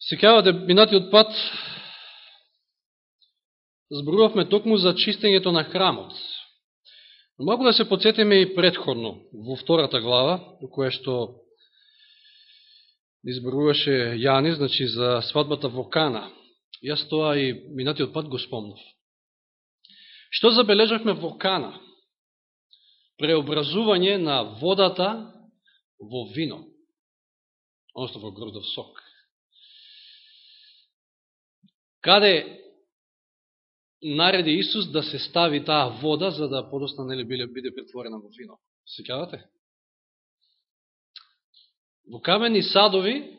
Секавате да минатиот пат зборувавме токму за чистењето на храмот. Могу да се подсетиме и предходно, во втората глава, во која што изборуваше Јани, значи за свадбата во Кана. Јас тоа и минатиот пат го спомнав. Што забележавме во Кана? Преобразување на водата во вино, одnosno во гродов сок. Каде нареди Исус да се стави таа вода, за да подосна нели биле биде претворена во вино. Сеќавате? Во камени садови,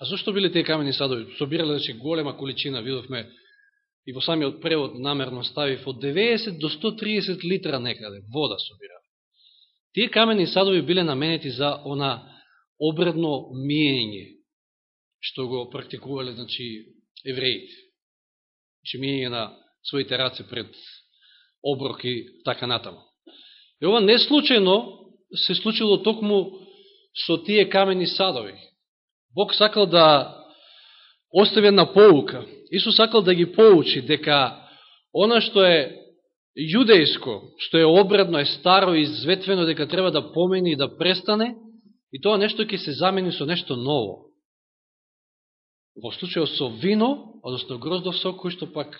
а зошто биле тие камени садови? Собирале значи голема количина, видовме и во самиот превод намерно ставив од 90 до 130 литра некаде вода собирале. Тие камени садови биле наменети за она обредно миење што го практикувале значи евреите шемијање на своите раце пред оброк и така натаму. И ова не случайно се случило токму со тие камени садови. Бог сакал да остави една поука. Исус сакал да ги поучи дека она што е јудејско, што е обредно, е старо и изветвено, дека треба да помени и да престане, и тоа нешто ќе се замени со нешто ново. Во случајот со вино, односно гроздов сок, кој што пак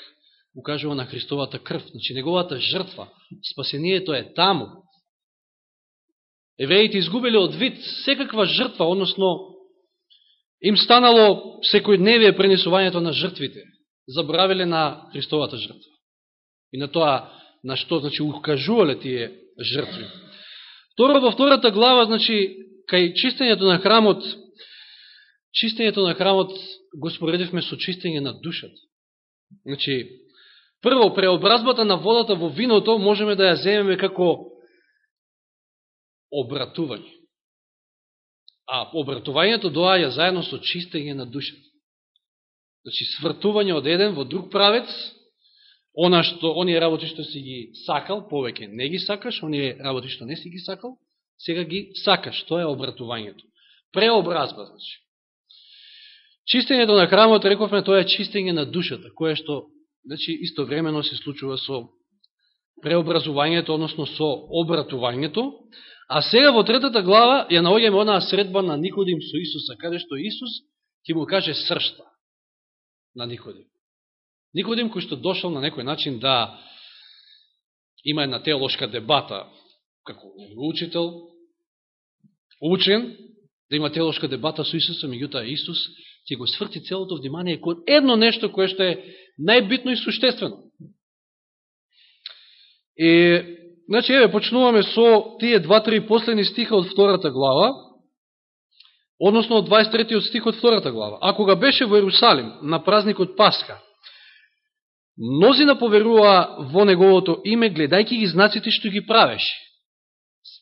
укажува на Христовата крв, значи неговата жртва, спасението е таму. Евреите изгубили од вид секаква жртва, односно им станало секој дневие пренесувањето на жртвите. Забравиле на Христовата жртва. И на тоа, на што, значи, укажувале тие жртви. Второ, во втората глава, значи, кај чистењето на храмот, чистењето на храмот го споредивме со чистење на душата. Значи, Прво, преобразбата на водата во виното можеме да ја земеме како обратување. А обратувањето доаја заедно со чистење на душата. Значи, свртување од еден во друг правец, она што, оние работи што си ги сакал, повеќе не ги сакаш, оние работи што не си ги сакал, сега ги сакаш. Тоа е обратувањето. Преобразба, значи. Чистењето на храмот, рековме, тоа е чистење на душата, кое што значи истовремено се случува со преобразувањето, односно со обратувањето, а сега во третата глава ја наоѓаме онаа средба на Никодим со Исуса, каде што Исус ќе му каже сршта на Никодим. Никодим кој што дошол на некој начин да има една теолошка дебата, како учител, учен, да има теолошка дебата со Исуса, меѓутоа Исус ќе го сврти целото внимание кон едно нешто кое што е најбитно и суштествено. И, значи, еве, почнуваме со тие два-три последни стиха од втората глава, односно од 23 стих од втората глава. А кога беше во Иерусалим, на празникот Пасха, мнозина поверува во неговото име, гледајќи ги знаците што ги правеше.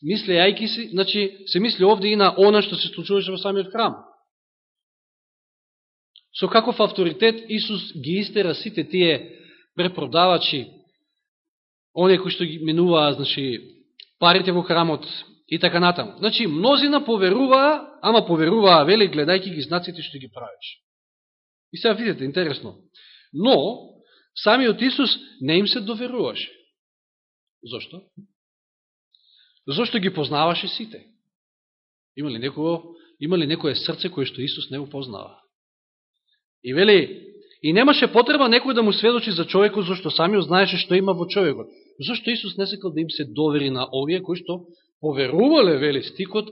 Мислејајки си, значи, се мисли овде и на она што се случуваше во самиот храм со каков авторитет Исус ги истера сите тие препродавачи, оние кои што ги минуваа, значи, парите во храмот и така натаму. Значи, мнозина поверуваа, ама поверуваа, вели, гледајќи ги знаците што ги правиш. И сега видите, интересно. Но, самиот Исус не им се доверуваше. Зошто? Зошто ги познаваше сите? Има ли, некој, има ли некоје срце кое што Исус не го познава? И вели, и немаше потреба некој да му сведочи за човекот, зашто самиот знаеше што има во човекот. Зашто Исус не сакал да им се довери на овие кои што поверувале, вели стикот,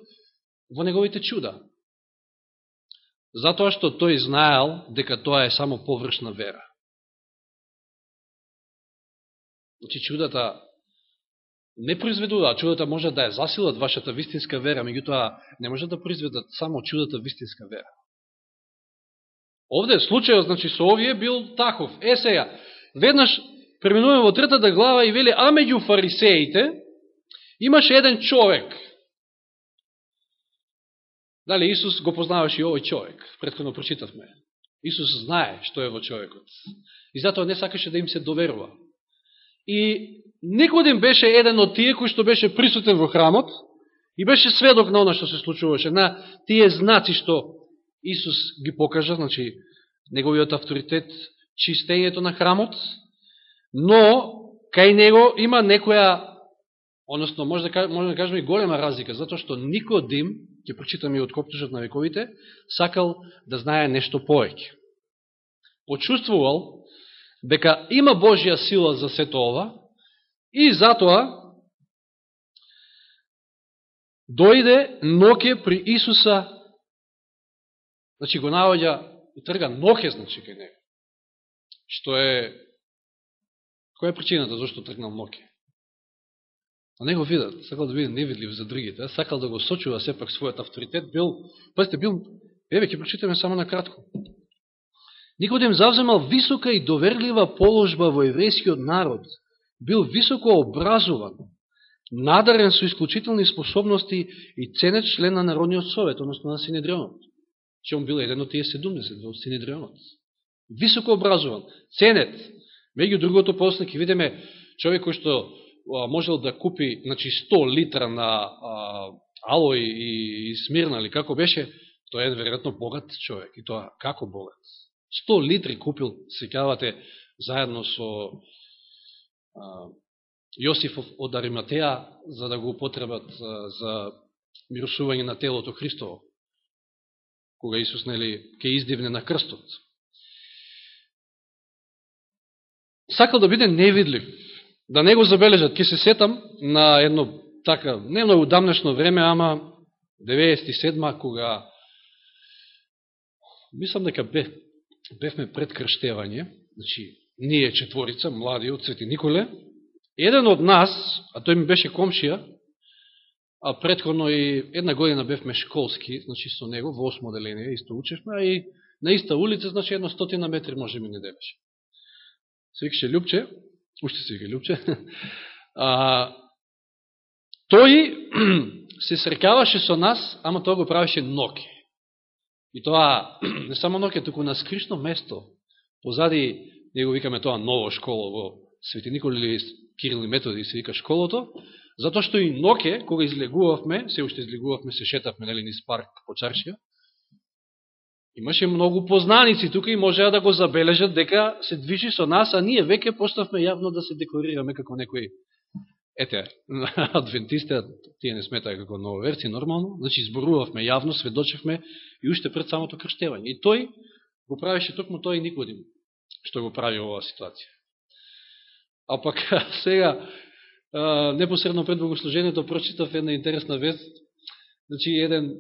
во неговите чуда. Затоа што тој знаел дека тоа е само површна вера. Значи чудата не произведуваат, чудата може да ја засилат вашата вистинска вера, меѓутоа не може да произведат само чудата вистинска вера. Овде случајот, значи, со овие бил таков. Е сега, веднаш преминуваме во третата глава и вели, а меѓу фарисеите имаше еден човек. Дали Исус го познаваше и овој човек? Предходно прочитавме. Исус знае што е во човекот. И затоа не сакаше да им се доверува. И Никодим беше еден од тие кој што беше присутен во храмот и беше сведок на оно што се случуваше, на тие знаци што Исус ги покажа, значи, неговиот авторитет, чистењето на храмот, но кај него има некоја, односно може да, може да кажеме и голема разлика, затоа што Никодим, ќе прочитаме и од Коптужот на вековите, сакал да знае нешто повеќе. Почувствувал дека има Божја сила за сето ова и затоа дојде ноке при Исуса, значи го наоѓа и трга ноке, значи, кај него. Што е, која е причината зашто тргнал ноке? На него видат, сакал да биде невидлив за другите, сакал да го сочува сепак својот авторитет, бил, пазите, бил, еве, ќе прочитаме само на кратко. Никодем завземал висока и доверлива положба во еврејскиот народ, бил високо образован, надарен со исклучителни способности и ценет член на Народниот совет, односно на Синедрионот. Че он бил еден од тие 70 во Синедрионот. Високо образован, ценет. Меѓу другото, после ќе видиме човек кој што можел да купи значи, 100 литра на а, алој и, и смирна, или како беше, тој е веројатно богат човек. И тоа како богат? 100 литри купил, секавате, заедно со а, Јосифов од Ариматеја за да го употребат за мирусување на телото Христово, кога Исус нели ке издивне на крстот. Сакал да биде невидлив, да не го забележат. Ке се сетам на едно така, не многу дамнешно време, ама 97 кога мислам дека бе, бевме пред крштевање, значи ние четворица, млади од Свети Николе, Еден од нас, а тој ми беше комшија, а предходно и една година бевме школски, значи со него, во осмо деление, исто учешме, а и на иста улица, значи едно стотина метри може ми не делеше. Се викаше Любче, уште се вика Любче, а, тој се срекаваше со нас, ама тоа го правеше ноке. И тоа не само ноке, туку на скришно место, позади, него викаме тоа ново школо во Свети Николи или Кирил и Методи се вика школото, затоа што и ноке, кога излегувавме, се уште излегувавме, се шетавме, нели, низ парк по Чаршија, имаше многу познаници тука и можеа да го забележат дека се движи со нас, а ние веќе поставме јавно да се декорираме како некои ете, адвентисти, тие не сметаја како нововерци, нормално, значи изборувавме јавно, сведочевме и уште пред самото крштевање. И тој го правеше токму тој и никодим, што го прави оваа ситуација. А пак сега, непосредно пред богослужението, прочитав една интересна вест. Значи, еден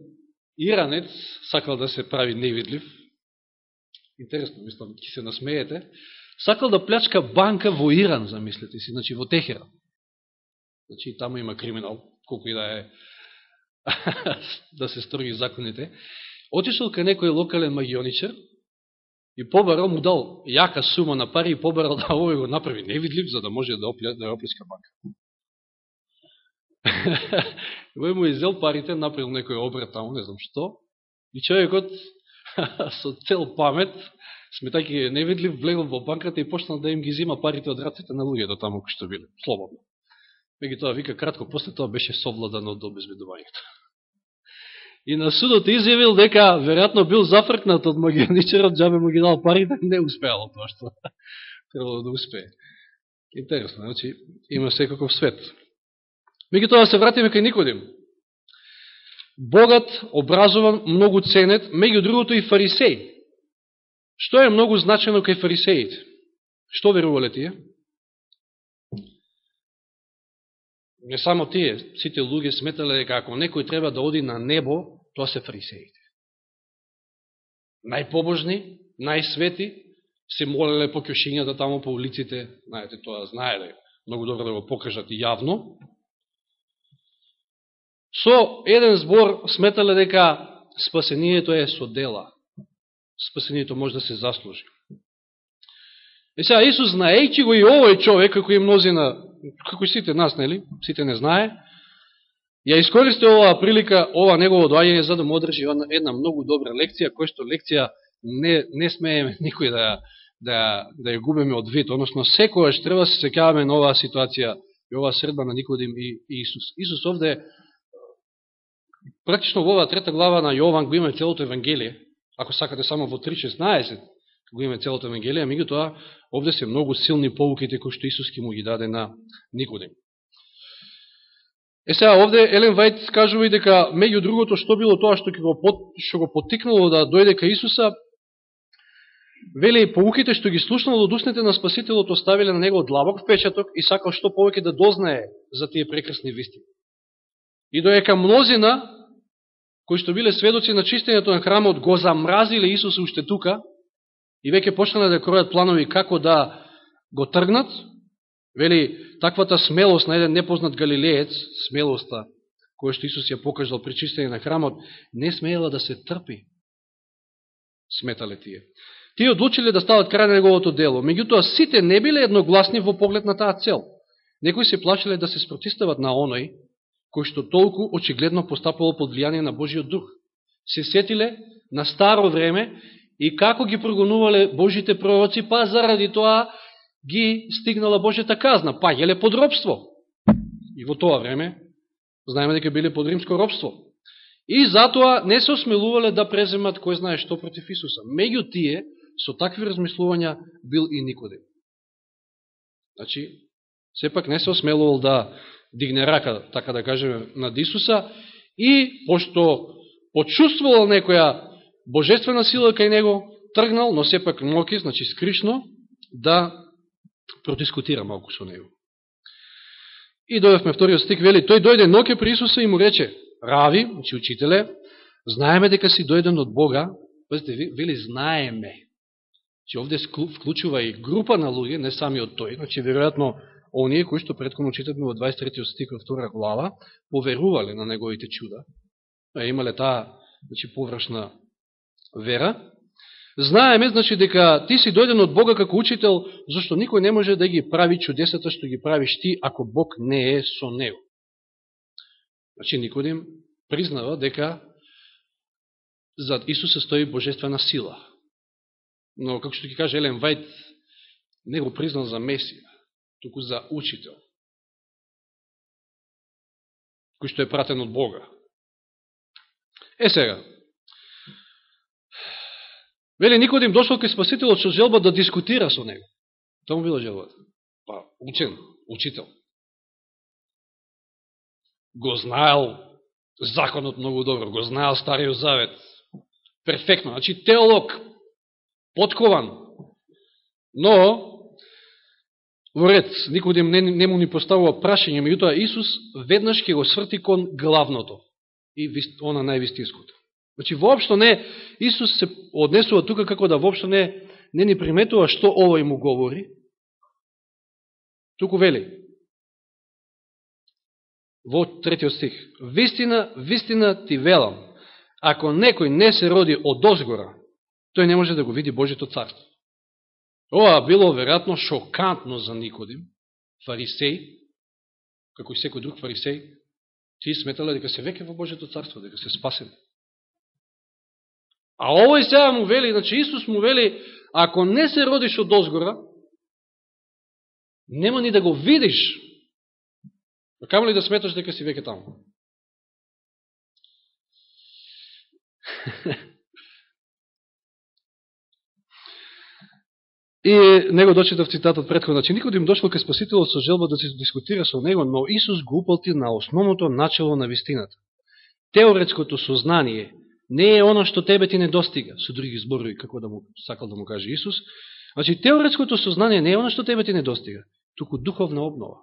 иранец сакал да се прави невидлив. Интересно, мислам, ќе се насмеете. Сакал да плячка банка во Иран, замислете си, значи во Техеран. Значи, таму има криминал, колко и да е да се строги законите. Отишел кај некој локален магионичар, и побарал му дал јака сума на пари и побарал да овој го направи невидлив за да може да опля, да оплеска банка. Овој му изел парите, направил некој обрат таму, не знам што, и човекот со цел памет, сметајќи невидлив, влегол во банката и почнал да им ги зима парите од раците на луѓето таму кои што биле, слободно. Меги тоа вика кратко, после тоа беше совладано од обезбедувањето и на судот изјавил дека веројатно бил зафркнат од магионичарот, джабе му ги дал парите, да не успеало тоа што требало да успее. Интересно, значи, има секаков свет. Меѓу тоа се вратиме кај Никодим. Богат, образован, многу ценет, меѓу другото и фарисеј. Што е многу значено кај фарисеите? Што верувале тие? Не само тие, сите луѓе сметале дека ако некој треба да оди на небо, Тоа се фарисеите. Најпобожни, најсвети, се молеле по кјошињата тамо по улиците, знаете, тоа знаеле, да многу добро да го покажат и јавно. Со еден збор сметале дека спасението е со дела. Спасението може да се заслужи. И сега Исус, знаејќи го и овој човек, како и мнозина, како и сите нас, нели? Сите не знае, Ја искористи оваа прилика, ова негово доаѓање за да му одржи една многу добра лекција, која што лекција не, не смееме никој да, да, да ја губиме од вид, односно секојаш треба да се секаваме на оваа ситуација и оваа средба на Никодим и, и Исус. Исус овде, практично во оваа трета глава на Јован го има целото Евангелие, ако сакате само во 3.16, го имаме целата Евангелија, меѓутоа, овде се многу силни полуките кои што Исус ки му ги даде на Никодим. Е сега, овде Елен Вајт кажува и дека, меѓу другото, што било тоа што, го, што го потикнало да дојде кај Исуса, вели, поуките што ги слушнало од устните на Спасителот оставиле на него длабок впечаток и сакал што повеќе да дознае за тие прекрасни вистини. И доека мнозина, кои што биле сведоци на чистењето на храмот, го замразиле Исуса уште тука, и веќе почнале да кројат планови како да го тргнат, вели, таквата смелост на еден непознат галилеец, смелоста која што Исус ја покажал при чистење на храмот, не смеела да се трпи, сметале тие. Тие одлучиле да стават крај на неговото дело, меѓутоа сите не биле едногласни во поглед на таа цел. Некои се плашиле да се спротистават на оној, кој што толку очигледно постапало под влијание на Божиот дух. Се сетиле на старо време и како ги прогонувале Божите пророци, па заради тоа ги стигнала Божјата казна, па еле под робство. И во тоа време, знаеме дека биле под римско робство. И затоа не се осмелувале да преземат кој знае што против Исуса. Меѓу тие, со такви размислувања, бил и Никодим. Значи, сепак не се осмелувал да дигне рака, така да кажеме, над Исуса и пошто почувствувал некоја божествена сила кај него, тргнал, но сепак моки, значи скришно, да продискутира малку со него. И дојавме вториот стик, вели, тој дојде ноке при Исуса и му рече, Рави, учи учителе, знаеме дека си дојден од Бога, пазите, вели, знаеме. Че овде вклучува и група на луѓе, не самиот тој, значи, веројатно, оние кои што предходно читавме во 23 стик од втора глава, поверувале на неговите чуда, а имале таа значи, површна вера. Знаеме, значи, дека ти си дојден од Бога како учител, зашто никој не може да ги прави чудесата што ги правиш ти, ако Бог не е со него. Значи, Никодим признава дека зад Исуса стои божествена сила. Но, како што ги каже Елен Вајд, не го признал за Месија туку за учител, кој што е пратен од Бога. Е сега, Вели, Никодим дошол кај Спасителот со желба да дискутира со него. Тоа му била желбата. Па, учен, учител. Го знаел законот многу добро, го знаел Стариот Завет. Перфектно. Значи, теолог, подкован. Но, Во ред, Никодим не, не му ни поставува прашање, меѓутоа Исус веднаш ќе го сврти кон главното и она највистинското. Значи, воопшто не, Исус се однесува тука како да воопшто не, не ни приметува што овој му говори, туку вели, во третиот стих, вистина, вистина ти велам, ако некој не се роди од озгора, тој не може да го види Божито царство. Ова било веројатно шокантно за Никодим, фарисеј, како и секој друг фарисеј, ти сметале дека се веќе во Божето царство, дека се спасени. А овој сега му вели, значи Исус му вели, ако не се родиш од озгора, нема ни да го видиш. А камо ли да сметаш дека си веќе таму? И него дочитав цитатот предходно. Значи, никој да им дошло кај Спасителот со желба да се дискутира со него, но Исус го упалти на основното начало на вистината. Теоретското сознание не е оно што тебе ти не достига, со други зборови, како да му сакал да му каже Исус. Значи, теоретското сознание не е оно што тебе ти не достига, туку духовна обнова.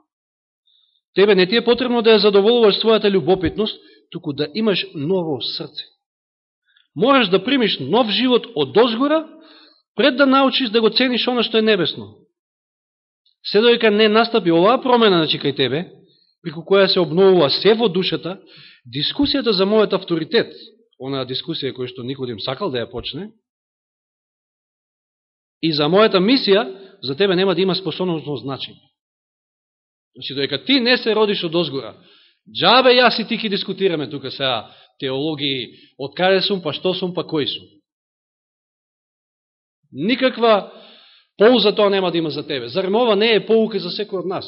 Тебе не ти е потребно да ја задоволуваш својата любопитност, туку да имаш ново срце. Можеш да примиш нов живот од дозгора, пред да научиш да го цениш оно што е небесно. Се доека не настапи оваа промена значи, кај тебе, преку која се обновува се во душата, дискусијата за мојот авторитет, онаа дискусија која што Никодим сакал да ја почне, и за мојата мисија, за тебе нема да има способностно значење. Значи, доека ти не се родиш од озгора, джабе јас и ти ки дискутираме тука сега теологии, од каде сум, па што сум, па кој сум. Никаква полза тоа нема да има за тебе. Зарем ова не е поука за секој од нас?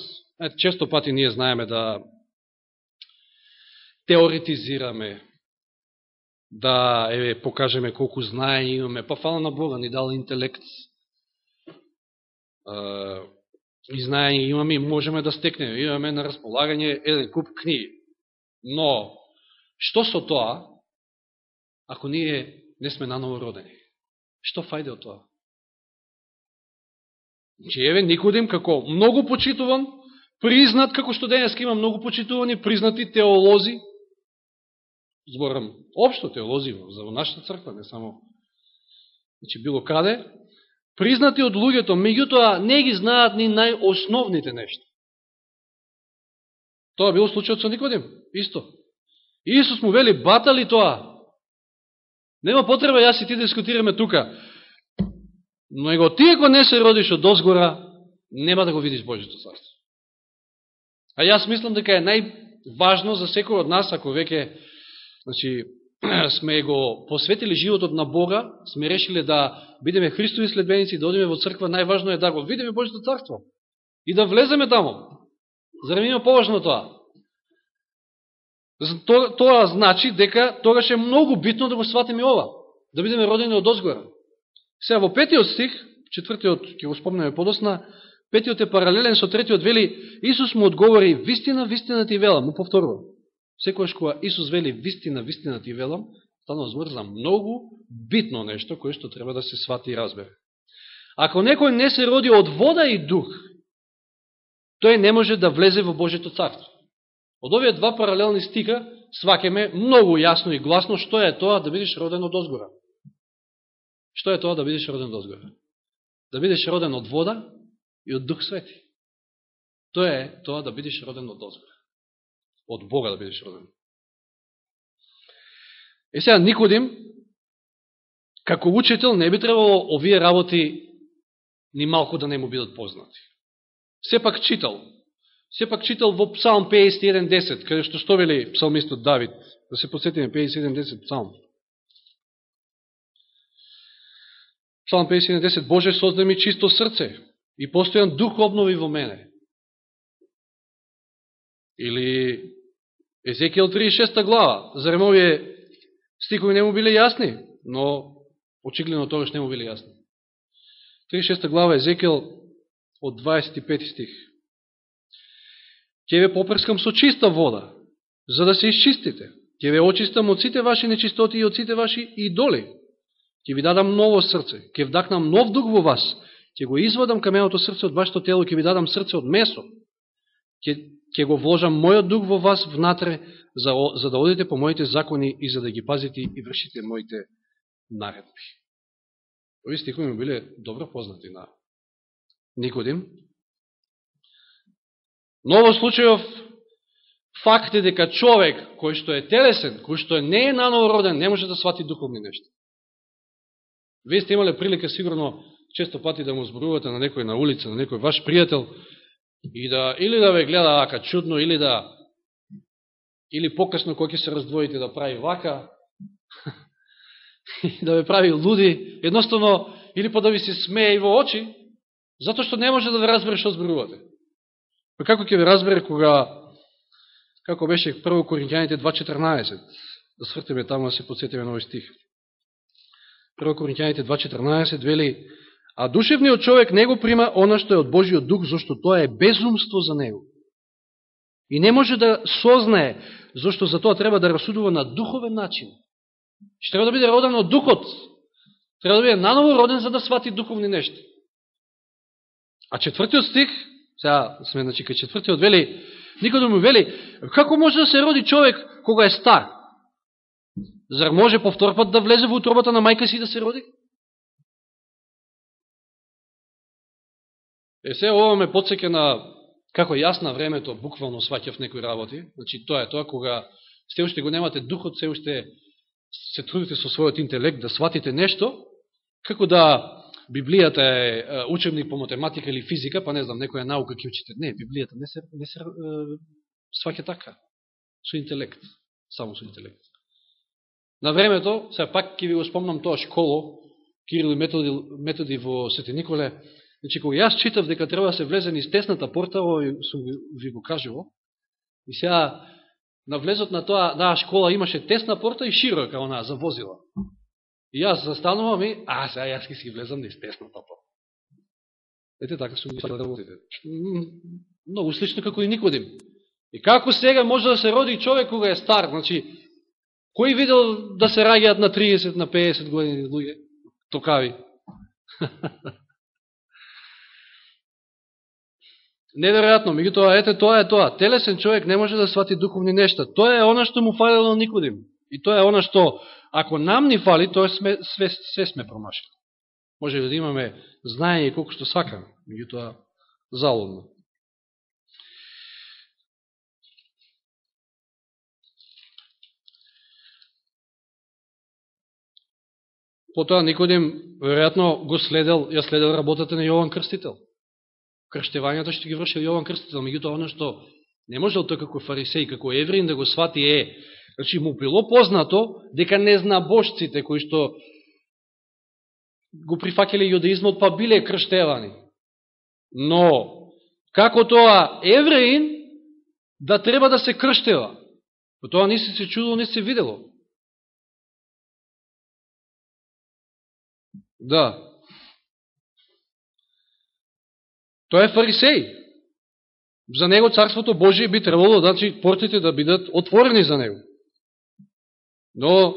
често пати ние знаеме да теоретизираме, да еве, покажеме колку знае имаме, па фала на Бога, ни дал интелект, и знаење имаме и можеме да стекнеме. Имаме на располагање еден куп книги. Но, што со тоа, ако ние не сме наново родени? Што фајде од тоа? Че значи, еве Никодим како многу почитуван, признат, како што денеска има многу почитувани, признати теолози, зборам, обшто теолози за нашата црква, не само значи, било каде, признати од луѓето, меѓутоа не ги знаат ни најосновните нешта. Тоа било случајот со Никодим, исто. Исус му вели, батали тоа. Нема потреба јас и ти да дискутираме тука. Но его ти ако не се родиш од озгора, нема да го видиш Божито царство. А јас мислам дека е најважно за секој од нас, ако веќе значи, сме го посветили животот на Бога, сме решили да бидеме Христови следбеници, да одиме во црква, најважно е да го видиме Божито царство и да влеземе тамо. Зарем има поважно тоа? Тоа, тоа значи дека тогаш е многу битно да го сватиме ова, да бидеме родени од озгора. Сега во петиот стих, четвртиот ќе го спомнеме подосна, петиот е паралелен со третиот вели, Исус му одговори, вистина, вистина ти велам, му повторувам. Секојаш кога Исус вели вистина, вистина ти велам, станува збор за многу битно нешто кое што треба да се свати и разбере. Ако некој не се роди од вода и дух, тој не може да влезе во Божето царство. Од овие два паралелни стика свакеме многу јасно и гласно што е тоа да бидеш роден од озгора. Што е тоа да бидеш роден од озгора? Да бидеш роден од вода и од Дух Свети. Тоа е тоа да бидеш роден од озгора од Бога да бидеш роден. Е сега, Никодим, како учител, не би требало овие работи ни малко да не му бидат познати. Сепак читал. Сепак читал во Псалм 51.10, каде што што вели псалмистот Давид. Да се подсетиме 51.10 Псалм. Псалм 51.10 Боже, созда ми чисто срце и постојан дух обнови во мене. Или Езекијал 36 глава. Зарем овие стикови не му биле јасни, но очигледно тогаш не му биле јасни. 36 глава Езекијал од 25 стих. Ке ве попрскам со чиста вода, за да се изчистите. Ке ве очистам од сите ваши нечистоти и од сите ваши идоли. Ке ви дадам ново срце, ке вдакнам нов дух во вас, ке го извадам каменото срце од вашето тело, ке ви дадам срце од месо. Ке ќе го вложам мојот дух во вас внатре, за, за да одите по моите закони и за да ги пазите и вршите моите наредби. Ови стихови ми биле добро познати на Никодим. Но во случајов факт е дека човек кој што е телесен, кој што не е наново роден, не може да свати духовни нешта. Вие сте имале прилика сигурно често пати да му зборувате на некој на улица, на некој ваш пријател, и да или да ве гледа вака, чудно, или да или покасно кој ќе се раздвоите да прави вака, да ве прави луди, едноставно, или па да ви се смее и во очи, затоа што не може да ве разбере што зборувате. Па како ќе ве разбере кога, како беше прво Коринќаните 2.14, да свртиме таму да се подсетиме на овој стих. Прво Коринќаните 2.14 вели, А душевниот човек не го прима она што е од Божиот дух, зашто тоа е безумство за него. И не може да сознае, зашто за тоа треба да расудува на духовен начин. Што треба да биде роден од духот. Треба да биде наново роден за да свати духовни нешта. А четвртиот стих, сега сме значи кај четвртиот вели, никој да му вели, како може да се роди човек кога е стар? Зар може повтор пат да влезе во утробата на мајка си да се роди? Е, се ова ме подсеке на како јас на времето буквално сваќав некои работи. Значи, тоа е тоа кога се уште го немате духот, се уште се трудите со својот интелект да сватите нешто, како да Библијата е учебник по математика или физика, па не знам, некоја наука ќе учите. Не, Библијата не се, не се е, сваќа така. Со интелект. Само со интелект. На времето, сега пак ќе ви го спомнам тоа школо, Кирил и методи, методи во Свети Николе, Значи, кога јас читав дека треба да се влезе низ тесната порта, ово сум ви го кажувал, и сега на влезот на тоа, таа школа имаше тесна порта и широка она за возила. И јас застанувам и, а, сега јас ки си влезам да тесната порта. Ете така сум ги работите. Многу слично како и Никодим. И како сега може да се роди човек кога е стар? Значи, кој видел да се раѓаат на 30, на 50 години луѓе? Токави. Неверојатно, меѓутоа, ете, тоа е тоа. Телесен човек не може да свати духовни нешта. Тоа е она што му фалило Никодим. И тоа е она што, ако нам ни фали, тоа сме, све, све сме промашили. Може да имаме знаење колко што сакаме, меѓутоа, залудно. Потоа Никодим, веројатно, го следел, ја следел работата на Јован Крстител крштевањата што ги вршил Јован Крстител, меѓутоа оно што не можел тој како фарисеј, како евреин да го свати е, значи му било познато дека не зна божците кои што го прифакеле јудаизмот, па биле крштевани. Но, како тоа евреин да треба да се крштева? По тоа не се чудо, не се видело. Да, Тој е фарисеј. За него Царството Божие би требало, значи, портите да бидат отворени за него. Но,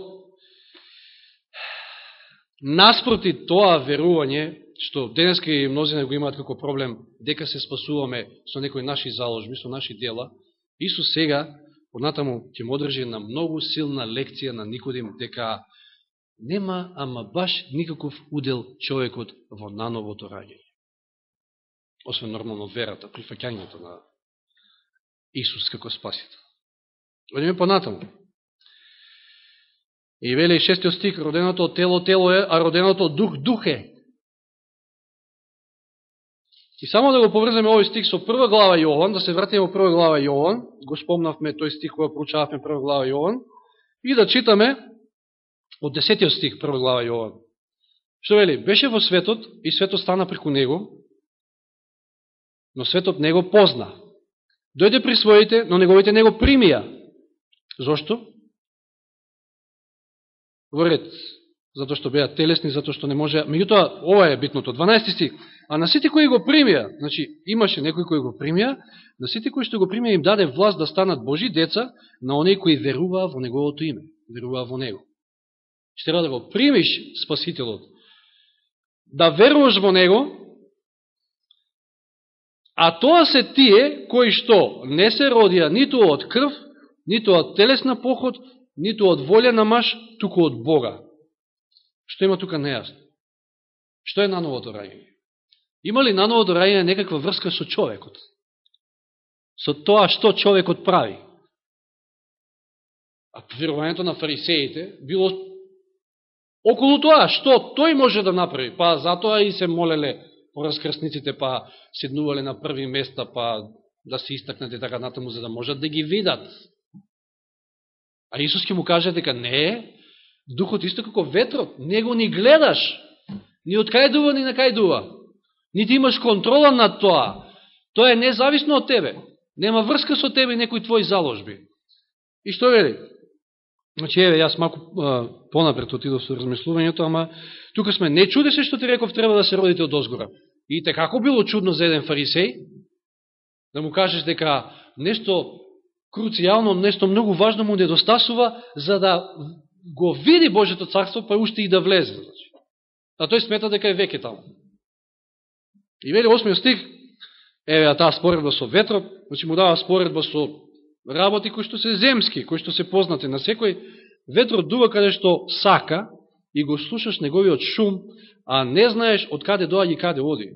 наспроти тоа верување, што денеска и мнозина го имаат како проблем, дека се спасуваме со некои наши заложби, со наши дела, Исус сега, понатаму, ќе му одржи на многу силна лекција на Никодим, дека нема, ама баш никаков удел човекот во нановото раѓање освен нормално верата, прифакјањето на Исус како спасител. Одиме понатаму. И вели шестиот стик, роденото од тело тело е, а роденото од дух дух е. И само да го поврземе овој стих со прва глава Јован, да се вратиме во прва глава Јован, го спомнавме тој стих која проучававме прва глава Јован, и да читаме од десетиот стих прва глава Јован. Што вели? Беше во светот и светот стана преку него, но светот не го позна. Дојде при своите, но неговите не го примија. Зошто? Во ред, затоа што беа телесни, затоа што не може... Меѓутоа, ова е битното, 12 стих. А на сите кои го примија, значи имаше некои кои го примија, на сите кои што го примија им даде власт да станат Божи деца, на оние кои веруваа во Неговото име, веруваа во Него. Ще треба да го примиш Спасителот, да веруваш во Него, А тоа се тие кои што не се родија ниту од крв, ниту од телесна поход, ниту од волја на маш, туку од Бога. Што има тука нејасно? Што е нановото раѓање? Има ли нановото раѓање некаква врска со човекот? Со тоа што човекот прави? А верувањето на фарисеите било околу тоа што тој може да направи. Па затоа и се молеле пораскрсниците па седнувале на први места, па да се истакнат и така натаму, за да можат да ги видат. А Исус ќе му каже дека не, духот исто како ветрот, не го ни гледаш, ни од кај дува, ни на кај дува. Ни ти имаш контрола над тоа. Тоа е независно од тебе. Нема врска со тебе и некои твои заложби. И што вели? Значи, еве, јас малку понапред отидов со размислувањето, ама тука сме, не чуде се што ти реков, треба да се родите од озгора. И те како било чудно за еден фарисеј, да му кажеш дека нешто круцијално, нешто многу важно му недостасува, за да го види Божето царство, па уште и да влезе. Значи. А тој смета дека е веќе таму. И вели 8 стих, еве, а таа споредба со ветрот, значи му дава споредба со работи кои што се земски, кои што се познати на секој, ветрот дува каде што сака и го слушаш неговиот шум, а не знаеш од каде доаѓа и каде оди.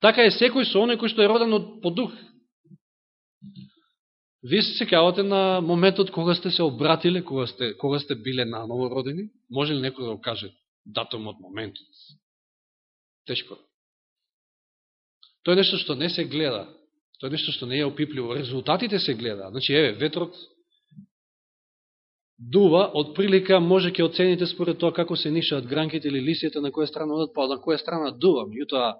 Така е секој со оној кој што е роден од по дух. Ви се секавате на моментот кога сте се обратиле, кога сте, кога сте биле наново родени? Може ли некој да го каже датумот, моментот? Тешко. Тоа е нешто што не се гледа. Тоа е нешто што не е опипливо. Резултатите се гледа. Значи, еве, ветрот дува, од прилика може ќе оцените според тоа како се нишаат гранките или лисијата, на која страна одат, па на која страна дува. Меѓутоа,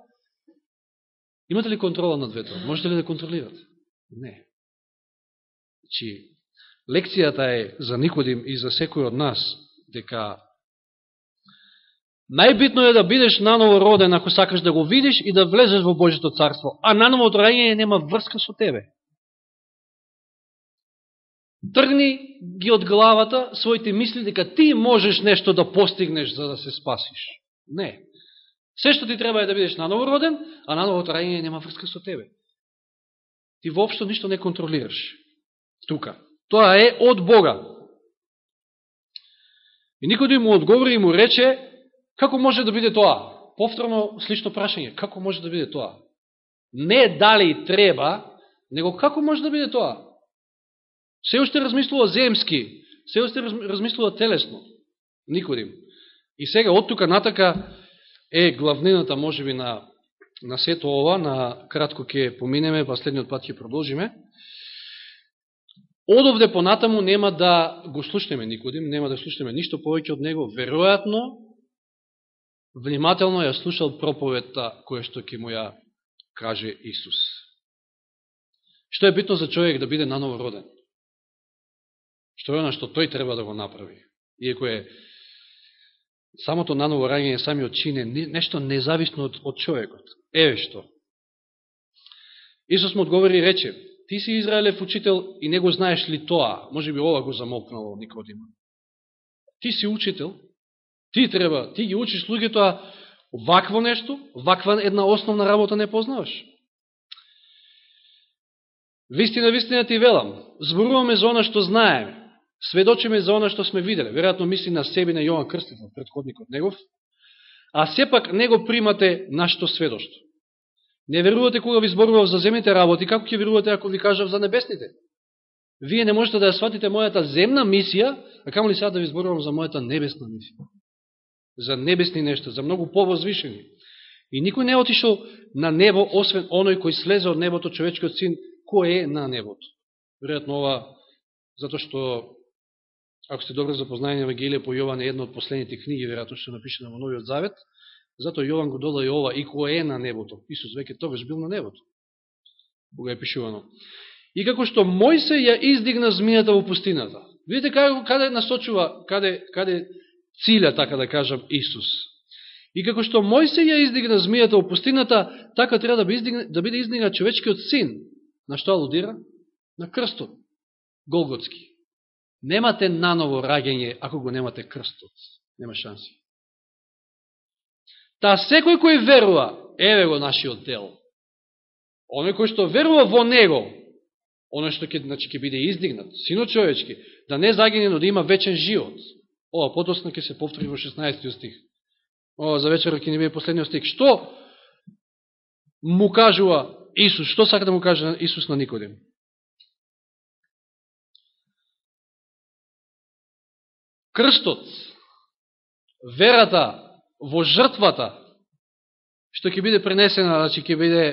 имате ли контрола над ветрот? Можете ли да контролирате? Не. Значи, лекцијата е за Никодим и за секој од нас, дека најбитно е да бидеш наново роден ако сакаш да го видиш и да влезеш во Божето царство, а наново раѓање нема врска со тебе. Тргни ги од главата своите мисли дека ти можеш нешто да постигнеш за да се спасиш. Не. Се што ти треба е да бидеш наново роден, а наново раѓање нема врска со тебе. Ти воопшто ништо не контролираш. Тука. Тоа е од Бога. И никој му одговори и му рече, како може да биде тоа? Повторно слично прашање, како може да биде тоа? Не дали треба, него како може да биде тоа? Се уште размислува земски, се уште размислува телесно. Никодим. И сега, од тука натака, е главнината, може би, на, на сето ова, на кратко ќе поминеме, па следниот пат ќе продолжиме. Одовде понатаму нема да го слушнеме Никодим, нема да слушнеме ништо повеќе од него. Веројатно, внимателно ја слушал проповедта која што ќе му ја каже Исус. Што е битно за човек да биде наново роден? Што е она што тој треба да го направи? Иако е самото наново раѓање самиот чин е нешто независно од, од човекот. Еве што. Исус му одговори и рече, Ти си Израелев учител и не го знаеш ли тоа? Може би ова го замолкнало Никодима. Ти си учител, ти треба, ти ги учиш луѓето, а вакво нешто, ваква една основна работа не познаваш. Вистина, вистина ти велам, зборуваме за она што знаеме, сведочиме за она што сме виделе, веројатно мисли на себе на Јован Крстител, предходникот негов, а сепак не го примате нашето сведоштво. Не верувате кога ви зборував за земните работи, како ќе верувате ако ви кажав за небесните? Вие не можете да ја сватите мојата земна мисија, а камо ли сега да ви зборувам за мојата небесна мисија? За небесни нешта, за многу повозвишени. И никој не е отишол на небо, освен оној кој слезе од небото, човечкиот син, кој е на небото. Веројатно ова, затоа што, ако сте добро запознаени на Евангелие по Јован, е една од последните книги, веројатно што напишена во Новиот Завет, Затоа Јован го дода и ова, и кој е на небото. Исус веќе тогаш бил на небото. Бога е пишувано. И како што Мојсе ја издигна змијата во пустината. Видите каде, каде насочува, каде, каде цилја, така да кажам, Исус. И како што Мојсе ја издигна змијата во пустината, така треба да, издигна, да биде издигнат човечкиот син. На што алудира? На крстот. Голготски. Немате наново раѓање ако го немате крстот. Нема шанси. Та секој кој верува, еве го нашиот дел. Оној кој што верува во него, оној што ќе, значи, ќе биде издигнат, синот човечки, да не загине, но да има вечен живот. Ова потосно ќе се повтори во 16 стих. Ова за вечера ќе ни биде последниот стих. Што му кажува Исус? Што сака да му каже Исус на Никодим? Крстот, верата во жртвата, што ќе биде пренесена, значи ќе биде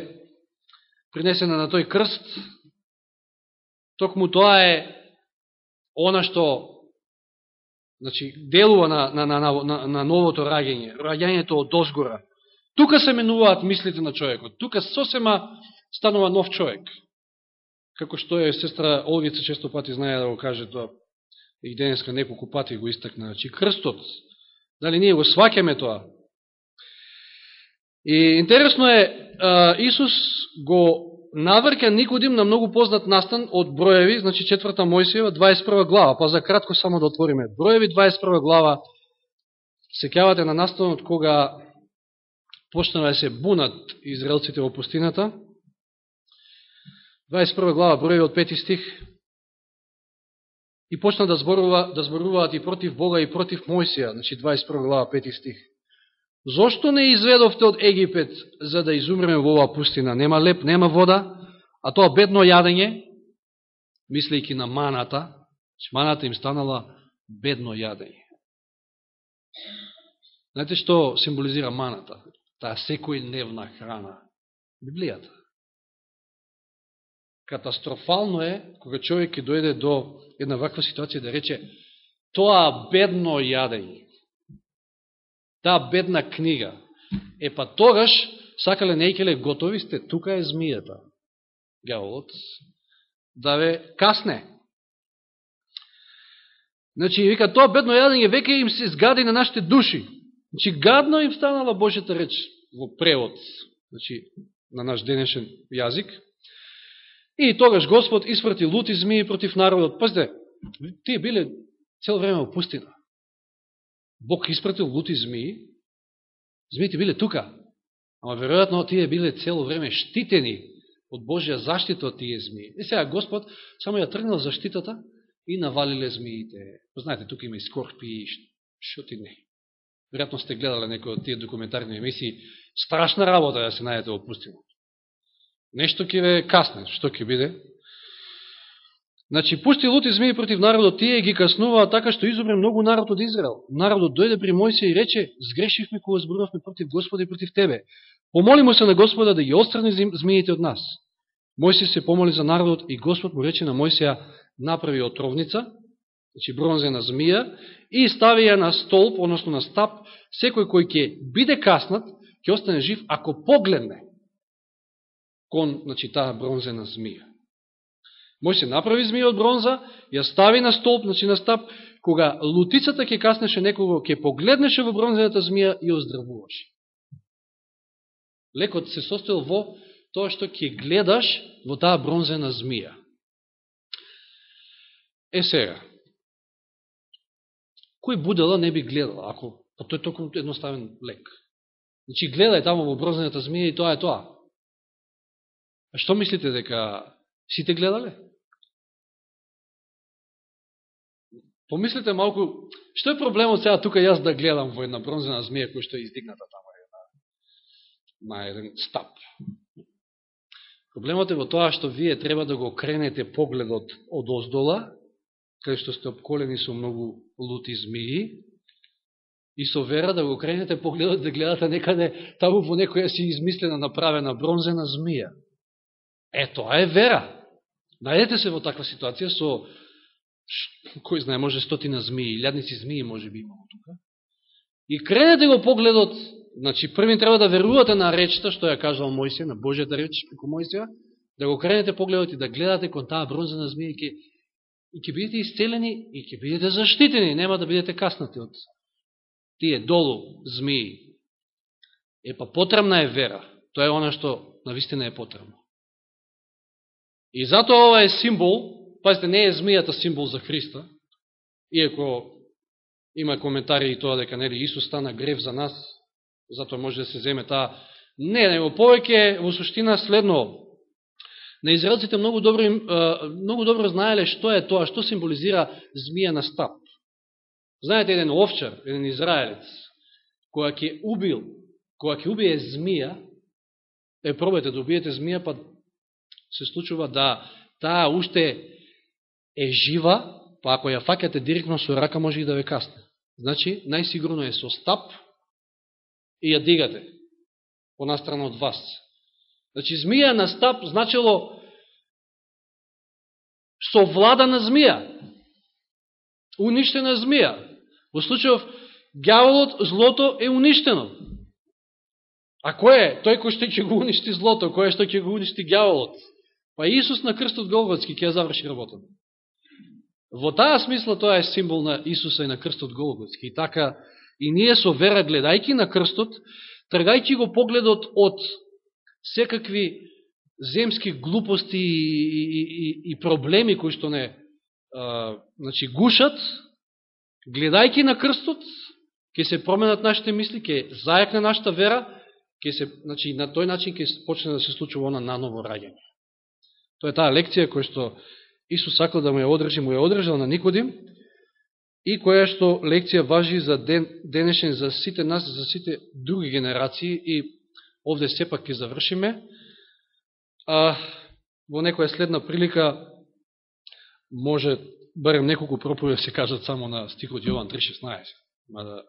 пренесена на тој крст, токму тоа е она што значи, делува на, на, на, на, на новото раѓање, раѓањето од дозгора. Тука се менуваат мислите на човекот. Тука сосема станува нов човек. Како што е сестра Олгица често пати знае да го каже тоа и денеска неколку пати го истакна. Значи, крстот Дали ние го свакеме тоа? И интересно е, Исус го наврка Никодим на многу познат настан од Броеви, значи четврта Мојсиева, 21 глава, па за кратко само да отвориме. Броеви 21 глава, секјавате на настанот кога почнава да се бунат израелците во пустината. 21 глава, Броеви од 5 стих и почна да, зборува, да зборуваат и против Бога и против Мојсија, значи 21 глава 5 стих. Зошто не изведовте од Египет за да изумреме во оваа пустина? Нема леп, нема вода, а тоа бедно јадење, мислејќи на маната, че маната им станала бедно јадење. Знаете што символизира маната? Таа секој дневна храна. Библијата. Катастрофално е кога човек ќе дојде до една ваква ситуација да рече тоа бедно јадење, таа бедна книга. Е па тогаш, сакале нејкеле готови сте, тука е змијата. Гаволот, да ве касне, Значи, вика, тоа бедно јадење веќе им се изгади на нашите души. Значи, гадно им станала Божјата реч во превод, значи, на наш денешен јазик. И тогаш Господ испрати лути змии против народот. Пазите, тие биле цел време во пустина. Бог испратил лути змии, змиите биле тука, ама веројатно тие биле цело време штитени од Божја заштита од тие змии. И сега Господ само ја тргнал заштитата и навалиле змиите. Знаете, тука има и скорпи и ти не. Веројатно сте гледале некои од тие документарни емисии. Страшна работа да се најдете во пустината. Нешто ќе ве касне, што ќе биде. Значи, пусти лути змеи против народот, тие ги каснуваа така што изобре многу народ од Израел. Народот дојде при Мојсија и рече, сгрешивме кога зборувавме против Господа и против Тебе. Помоли му се на Господа да ги отстрани змиите од нас. Мојсија се помоли за народот и Господ му рече на Мојсија, направи отровница, значи бронзена змија, и стави ја на столб, односно на стап, секој кој ќе биде каснат, ќе остане жив ако погледне кон значи, таа бронзена змија. Мој се направи змија од бронза, ја стави на столб, значи на стап, кога лутицата ќе каснеше некого, ќе погледнеше во бронзената змија и оздравуваше. Лекот се состоел во тоа што ќе гледаш во таа бронзена змија. Е сега, кој будела не би гледал, ако па тој е толку едноставен лек. Значи, гледај тамо во бронзената змија и тоа е тоа. А што мислите дека сите гледале? Помислите малку, што е проблемот сега тука јас да гледам во една бронзена змија која што е издигната таму? на еден стап. Проблемот е во тоа што вие треба да го кренете погледот од оздола кај што сте обколени со многу лути змии, и со вера да го кренете погледот да гледате некаде таму во некоја си измислена направена бронзена змија. Е, тоа е вера. Најдете се во таква ситуација со, кој знае, може стотина змии, илјадници змии може би имало тука. И кренете го погледот, значи први треба да верувате на речта, што ја кажал Мојсија, на Божјата реч, како Мојсија, да го кренете погледот и да гледате кон таа бронзена змија, и и ќе бидете исцелени и ќе бидете заштитени, нема да бидете каснати од тие долу змии. Е па потребна е вера. Тоа е она што на вистина е потребно. И затоа ова е символ, пазите, не е змијата символ за Христа, иако има коментари и тоа дека нели Исус стана грев за нас, затоа може да се земе таа. Не, него повеќе во суштина следно На израелците многу добро, многу добро знаеле што е тоа, што символизира змија на стап. Знаете, еден овчар, еден израелец, која ќе убил, која ќе убие змија, е, пробајте да убиете змија, па се случува да таа уште е жива, па ако ја факате директно со рака, може и да ве касне. Значи, најсигурно е со стап и ја дигате по настрана од вас. Значи, змија на стап значило на змија. Уништена змија. Во случајов, гјаволот, злото е уништено. А кој е? Тој кој што ќе го уништи злото, кој е што ќе го уништи гјаволот? Па Исус на крстот Голготски ќе ја заврши работата. Во таа смисла тоа е символ на Исуса и на крстот Голготски. И така, и ние со вера гледајки на крстот, тргајќи го погледот од секакви земски глупости и, и, и, и проблеми кои што не а, значи, гушат, гледајки на крстот, ќе се променат нашите мисли, ќе зајакне нашата вера, ќе се, значи, на тој начин ќе почне да се случува она наново раѓање. Тоа е таа лекција која што Исус сакал да му ја одржи, му ја одржал на Никодим, и која што лекција важи за ден, денешен за сите нас, за сите други генерации и овде сепак ќе завршиме, а во некоја следна прилика може барем неколку проповеди се кажат само на стихот Јован 3.16, мада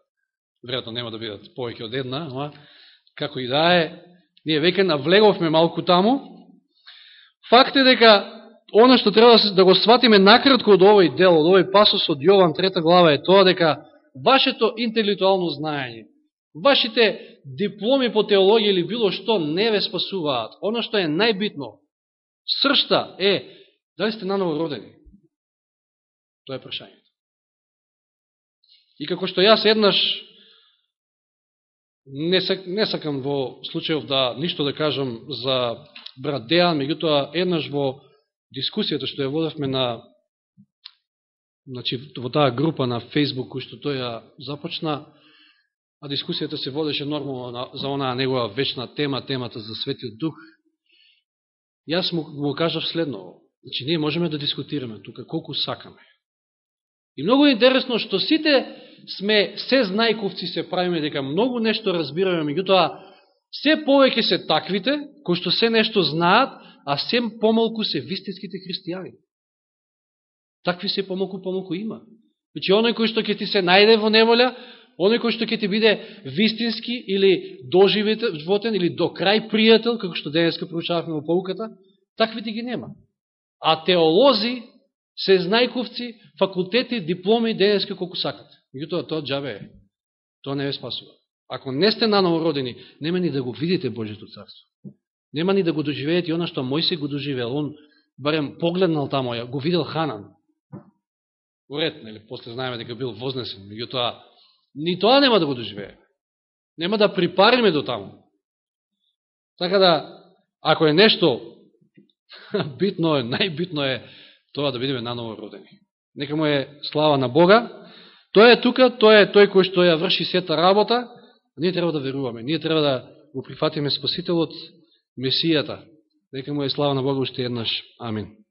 веројатно нема да бидат повеќе од една, ама како и да е, ние веќе навлеговме малку таму. Факт е дека оно што треба да, да го сватиме накратко од овој дел, од овој пасос од Јован 3 глава е тоа дека вашето интелектуално знаење, Вашите дипломи по теологија или било што не ве спасуваат. Оно што е најбитно, сршта е, дали сте наново родени? Тоа е прашањето. И како што јас еднаш не, сак, не сакам во случајов да ништо да кажам за брат Дејан, меѓутоа еднаш во дискусијата што ја водевме на значи, во таа група на Facebook кој што тој ја започна, а дискусијата се водеше нормално за онаа негова вечна тема, темата за Светиот Дух, јас му, му кажав следно. Значи, ние можеме да дискутираме тука колку сакаме. И многу интересно што сите сме се знајковци се правиме дека многу нешто разбираме, меѓутоа се повеќе се таквите кои што се нешто знаат, а сем помалку се вистинските христијани. Такви се помалку помалку има. Значи, оној кој што ќе ти се најде во неволја, оној кој што ќе ти биде вистински или доживотен или до крај пријател, како што денеска проучававме во полуката, таквите ги нема. А теолози, се знајковци, факултети, дипломи денеска колку сакат. Меѓутоа, тоа джабе е. Тоа не ве спасува. Ако не сте наново родени, нема ни да го видите Божето царство. Нема ни да го доживеете и она што Мојси го доживел. Он барем погледнал тамо, го видел Ханан. Уред, нели, после знаеме дека бил вознесен. Меѓутоа, ни тоа нема да го доживее. Нема да припариме до таму. Така да, ако е нешто битно е, најбитно е тоа да бидеме наново родени. Нека му е слава на Бога. Тој е тука, тој е тој кој што ја врши сета работа, ние треба да веруваме, ние треба да го прифатиме Спасителот, Месијата. Нека му е слава на Бога уште еднаш. Амин.